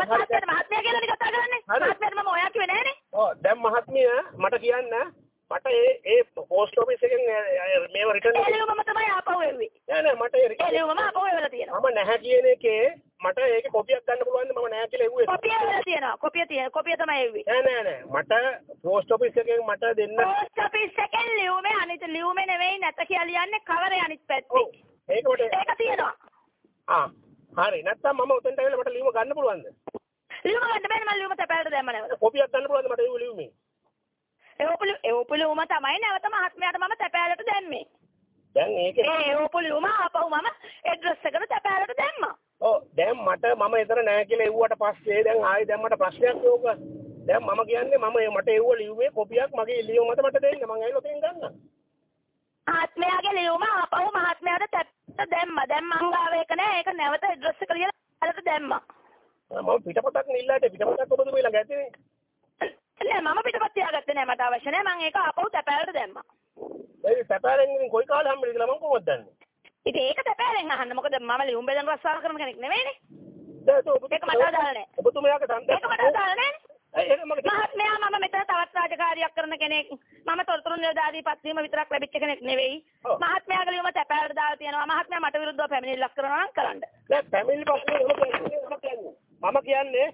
මහත්මයාට මහත්මයා කියලා නේ කතා කරන්නේ. මහත්මයාට මම ඔයා කිව්වේ නෑනේ. ඔව් දැන් මහත්මිය මට කියන්න මට ඒ ඒ පෝස්ට් ඔෆිස් එකෙන් මේව රිටර්න් එළුව මම තමයි ආපහු එව්වේ. නෑ නෑ මට ඒක එළුව මම ආපහු එවලා තියෙනවා. මම නැහැ කියන එකේ මට ඒක කොපියක් ගන්න පුළුවන්ද මම නැහැ කියලා එව්වේ. කොපිය එවලා තියෙනවා. කොපිය තියෙනවා. කොපිය තමයි එව්වේ. නෑ නෑ නෑ මට පෝස්ට් ඔෆිස් එකෙන් මට දෙන්න. පෝස්ට් ඔෆිස් එකෙන් ලියුමේ අනිත් ලියුමේ නෙවෙයි නැත කියලා ලියන්නේ කවරේ අනිත් පැත්තේ. ඒක මට ඒක තියෙනවා. ආ හරි නැත්තම් මම උතෙන්ට ඇවිල්ලා මට ලියුම ගන්න පුළුවන්ද? ලියුම ගන්න බෑනේ මම ලියුම තැපෑලට දැම්ම නැවත. කොපියක් ගන්න පුළුවන්ද මට ඒ ලියුමේ ඒ ඔපුලු ඒ ඔපුලුම තමයි නැවත මහත්මයාට මම තැපෑලට දැම්මේ. දැන් ඒකේ ඒ ඔපුලුම ආපහු මම ඇඩ්‍රස් එකට තැපෑලට දැම්මා. ඔව් දැන් මට මම එතන නැහැ කියලා එව්වට පස්සේ දැන් ආයෙ දැන් මට ප්‍රශ්නයක් යෝග දැන් මම කියන්නේ මම මට එව්ව ලියුමේ කොපියක් මගේ ලියුම මත මට දෙන්න මම ඇවිල්ලා තෙන් ගන්නම් මහත්මයාගේ ලියුම ආපහු මහත්මයාට දැම්මා. දැන් මං ගාව එක නෑ ඒක නැවත ඇඩ්‍රස් එක ලියලා තැපෑලට දැම්මා. මම පිටපතක් නිල්ලාට පිටපතක් ඔබ දුමේ ළඟ ඇතිනේ නෑ මම පිටපත් තියාගත්තේ නෑ මට අවශ්‍ය නෑ මං ඒක ආපහු තැපෑලට දැම්මා. ඒ සැපෑරෙන් ඉතින් කොයි කාලෙ හම්බෙන්නේ කියලා මම කොහොමද දන්නේ ඉතින් ඒක තැපෑලෙන් අහන්න මොකද මම ලියුම් බෙදන රස්සාව කරන කෙනෙක් නෙවෙයිනේ. ඒක මට අදාළ නෑ. ඔබතුමයාගේ ඒක මට අදාළ නෑනේ. මහත්මයා මම මෙතන තවත් රාජකාරියක් කරන කෙනෙක්. මම තොරතුරු නිලධාරී පත්වීම විතරක් ලැබිච්ච කෙනෙක් නෙවෙයි. මහත්මයාගේ ලියුම තැපෑලට දාලා තියෙනවා. මහත්මයා මට විරුද්ධව පැමිණිල්ලක් කරනවා නම් කරන්න. දැන් ෆැමිලි ප්‍රශ්නේ මම කියන්නේ මම කියන්නේ මම කියන්නේ